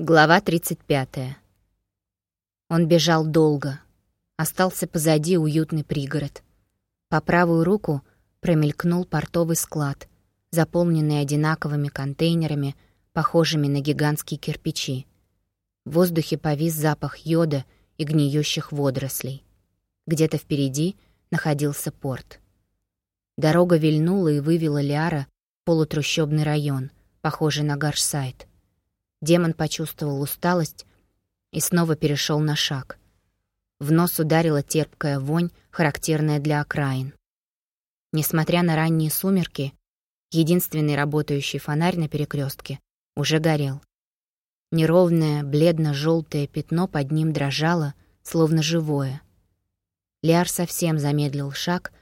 Глава 35. Он бежал долго. Остался позади уютный пригород. По правую руку промелькнул портовый склад, заполненный одинаковыми контейнерами, похожими на гигантские кирпичи. В воздухе повис запах йода и гниющих водорослей. Где-то впереди находился порт. Дорога вильнула и вывела Лиара в полутрущобный район, похожий на Гаршсайд. Демон почувствовал усталость и снова перешел на шаг. В нос ударила терпкая вонь, характерная для окраин. Несмотря на ранние сумерки, единственный работающий фонарь на перекрестке уже горел. Неровное, бледно-желтое пятно под ним дрожало, словно живое. Лиар совсем замедлил шаг,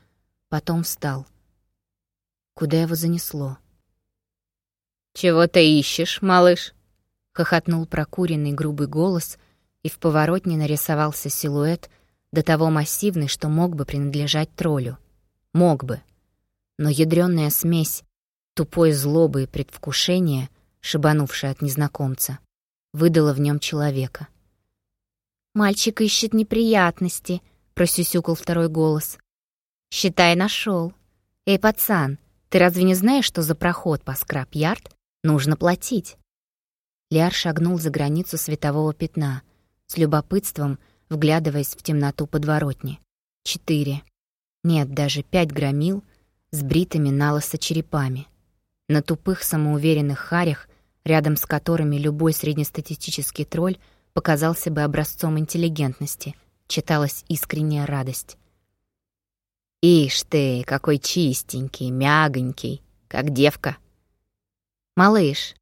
потом встал. Куда его занесло? «Чего ты ищешь, малыш?» Хохотнул прокуренный грубый голос, и в поворотне нарисовался силуэт, до того массивный, что мог бы принадлежать троллю. Мог бы. Но ядрёная смесь тупой злобы и предвкушения, шибанувшая от незнакомца, выдала в нем человека. «Мальчик ищет неприятности», — просюсюкал второй голос. «Считай, нашел. Эй, пацан, ты разве не знаешь, что за проход по скраб-ярд нужно платить?» Лиар шагнул за границу светового пятна, с любопытством вглядываясь в темноту подворотни. Четыре. Нет, даже пять громил с бритыми налысо черепами. На тупых самоуверенных харях, рядом с которыми любой среднестатистический тролль показался бы образцом интеллигентности, читалась искренняя радость. «Ишь ты, какой чистенький, мягонький, как девка!» «Малыш,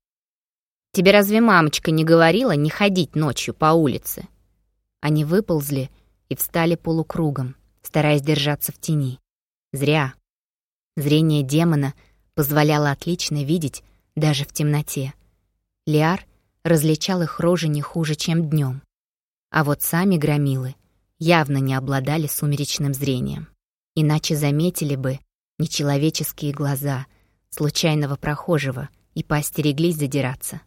Тебе разве мамочка не говорила не ходить ночью по улице?» Они выползли и встали полукругом, стараясь держаться в тени. Зря. Зрение демона позволяло отлично видеть даже в темноте. Лиар различал их рожи не хуже, чем днем. А вот сами громилы явно не обладали сумеречным зрением. Иначе заметили бы нечеловеческие глаза случайного прохожего и поостереглись задираться.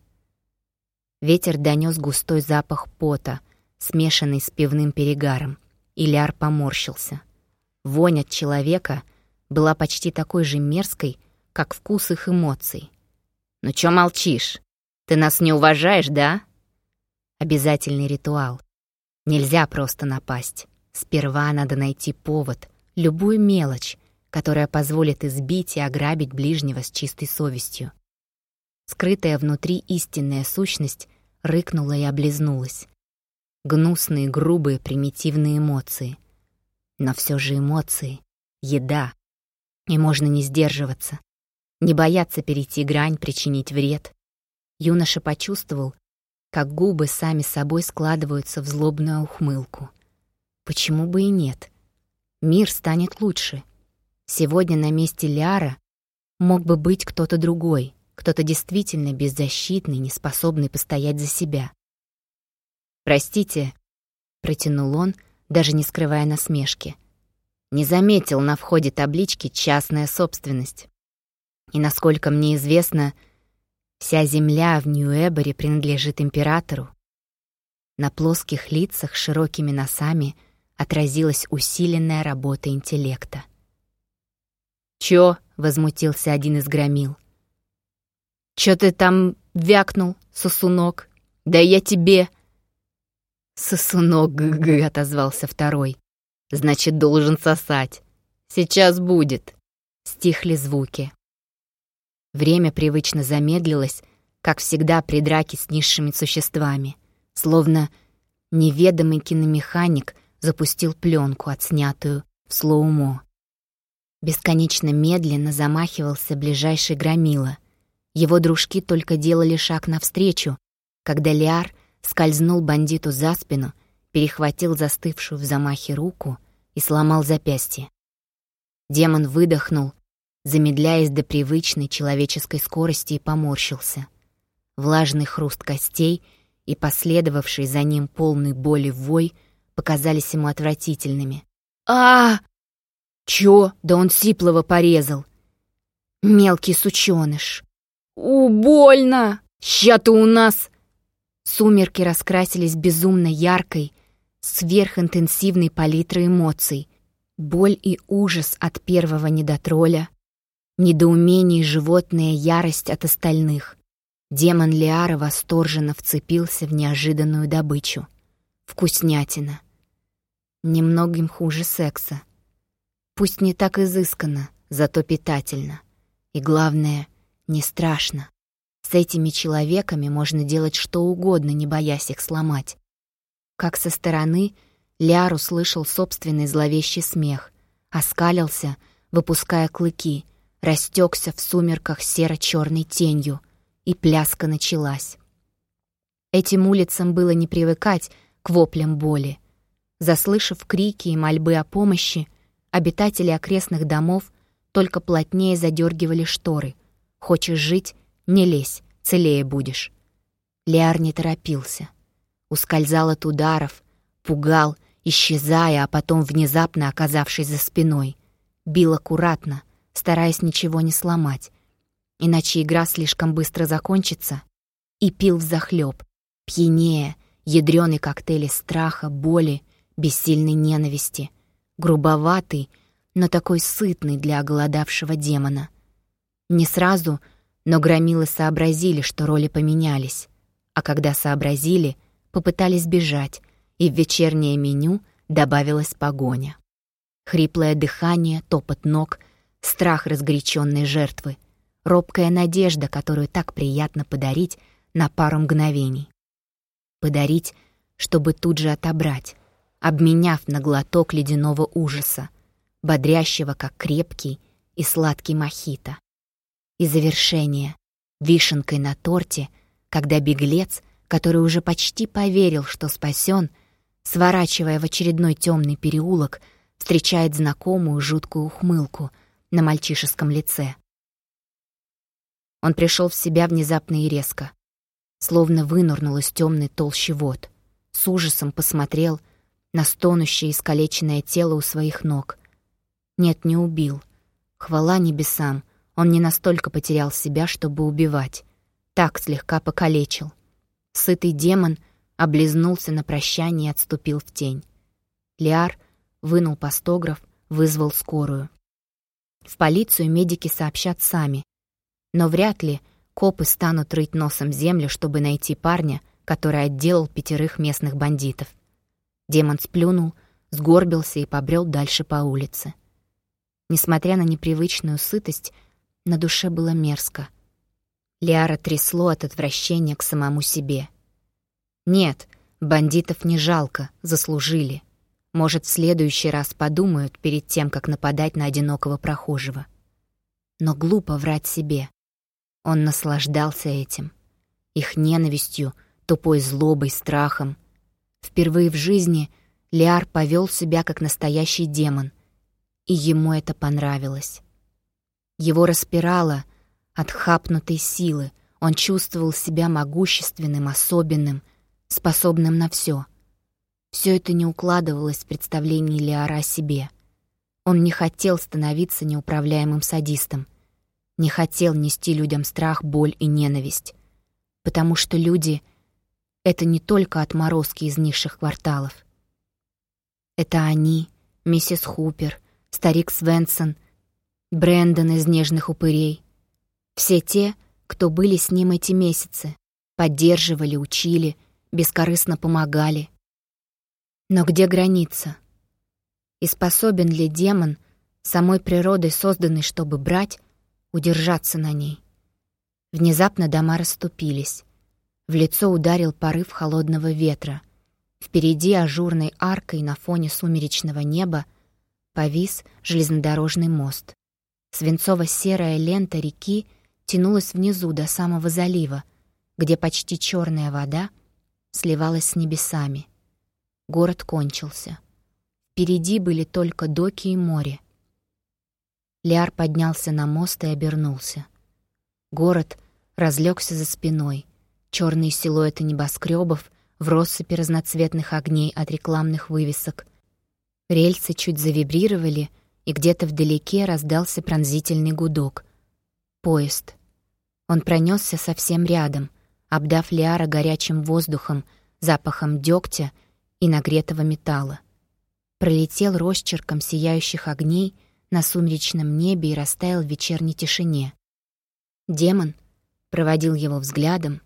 Ветер донес густой запах пота, смешанный с пивным перегаром, и Ляр поморщился. Вонь от человека была почти такой же мерзкой, как вкус их эмоций. «Ну чё молчишь? Ты нас не уважаешь, да?» Обязательный ритуал. Нельзя просто напасть. Сперва надо найти повод, любую мелочь, которая позволит избить и ограбить ближнего с чистой совестью. Скрытая внутри истинная сущность рыкнула и облизнулась. Гнусные, грубые, примитивные эмоции. Но все же эмоции — еда. И можно не сдерживаться, не бояться перейти грань, причинить вред. Юноша почувствовал, как губы сами собой складываются в злобную ухмылку. Почему бы и нет? Мир станет лучше. Сегодня на месте Ляра мог бы быть кто-то другой, кто-то действительно беззащитный, не способный постоять за себя. «Простите», — протянул он, даже не скрывая насмешки. «Не заметил на входе таблички «Частная собственность». И, насколько мне известно, вся земля в Нью-Эборе принадлежит императору. На плоских лицах с широкими носами отразилась усиленная работа интеллекта. «Чё?» — возмутился один из громил. «Чё ты там вякнул, сосунок? Да я тебе...» «Сосунок, г-г», — отозвался второй. «Значит, должен сосать. Сейчас будет». Стихли звуки. Время привычно замедлилось, как всегда при драке с низшими существами. Словно неведомый киномеханик запустил пленку, отснятую в слоумо. Бесконечно медленно замахивался ближайший громила — его дружки только делали шаг навстречу, когда Лиар скользнул бандиту за спину, перехватил застывшую в замахе руку и сломал запястье. Демон выдохнул, замедляясь до привычной человеческой скорости и поморщился. Влажный хруст костей и последовавший за ним полный боли вой показались ему отвратительными. а, Чё? Да он Сиплова порезал! Мелкий сучёныш! «У, больно! Ща ты у нас!» Сумерки раскрасились безумно яркой, сверхинтенсивной палитрой эмоций. Боль и ужас от первого недотроля, недоумение и животная ярость от остальных. Демон Лиара восторженно вцепился в неожиданную добычу. Вкуснятина. Немногим хуже секса. Пусть не так изысканно, зато питательно. И главное, не страшно. С этими человеками можно делать что угодно, не боясь их сломать. Как со стороны Ляр услышал собственный зловещий смех, оскалился, выпуская клыки, растекся в сумерках серо-черной тенью, и пляска началась. Этим улицам было не привыкать к воплям боли. Заслышав крики и мольбы о помощи, обитатели окрестных домов только плотнее задергивали шторы. «Хочешь жить? Не лезь, целее будешь». Лиар не торопился. Ускользал от ударов, пугал, исчезая, а потом внезапно оказавшись за спиной. Бил аккуратно, стараясь ничего не сломать. Иначе игра слишком быстро закончится. И пил взахлёб, пьянее, ядрёный коктейль страха, боли, бессильной ненависти. Грубоватый, но такой сытный для оголодавшего демона. Не сразу, но громилы сообразили, что роли поменялись. А когда сообразили, попытались бежать, и в вечернее меню добавилась погоня. Хриплое дыхание, топот ног, страх разгоряченной жертвы, робкая надежда, которую так приятно подарить на пару мгновений. Подарить, чтобы тут же отобрать, обменяв на глоток ледяного ужаса, бодрящего, как крепкий и сладкий мохито. И завершение, вишенкой на торте, когда беглец, который уже почти поверил, что спасен, сворачивая в очередной темный переулок, встречает знакомую жуткую ухмылку на мальчишеском лице. Он пришел в себя внезапно и резко, словно вынурнул из темной толщи вод, с ужасом посмотрел на стонущее искалеченное тело у своих ног, нет, не убил. Хвала небесам, он не настолько потерял себя, чтобы убивать. Так слегка покалечил. Сытый демон облизнулся на прощание и отступил в тень. Лиар вынул постограф, вызвал скорую. В полицию медики сообщат сами. Но вряд ли копы станут рыть носом землю, чтобы найти парня, который отделал пятерых местных бандитов. Демон сплюнул, сгорбился и побрел дальше по улице. Несмотря на непривычную сытость, на душе было мерзко. Лиара трясло от отвращения к самому себе. Нет, бандитов не жалко, заслужили. Может, в следующий раз подумают перед тем, как нападать на одинокого прохожего. Но глупо врать себе. Он наслаждался этим. Их ненавистью, тупой злобой, страхом. Впервые в жизни Лиар повел себя как настоящий демон, и ему это понравилось. Его распирало от хапнутой силы, он чувствовал себя могущественным, особенным, способным на все. Все это не укладывалось в представлении Лиара о себе. Он не хотел становиться неуправляемым садистом, не хотел нести людям страх, боль и ненависть, потому что люди — это не только отморозки из низших кварталов. Это они, миссис Хупер — старик Свенсон, Брэндон из «Нежных упырей». Все те, кто были с ним эти месяцы, поддерживали, учили, бескорыстно помогали. Но где граница? И способен ли демон, самой природой созданный, чтобы брать, удержаться на ней? Внезапно дома расступились. В лицо ударил порыв холодного ветра. Впереди ажурной аркой на фоне сумеречного неба — повис железнодорожный мост. Свинцово-серая лента реки тянулась внизу до самого залива, где почти черная вода сливалась с небесами. Город кончился. Впереди были только доки и море. Ляр поднялся на мост и обернулся. Город разлегся за спиной. Черные силуэты небоскребов в россыпи разноцветных огней от рекламных вывесок — Рельсы чуть завибрировали, и где-то вдалеке раздался пронзительный гудок. Поезд. Он пронесся совсем рядом, обдав Лиара горячим воздухом, запахом дегтя и нагретого металла. Пролетел росчерком сияющих огней на сумеречном небе и растаял в вечерней тишине. Демон проводил его взглядом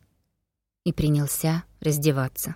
и принялся раздеваться.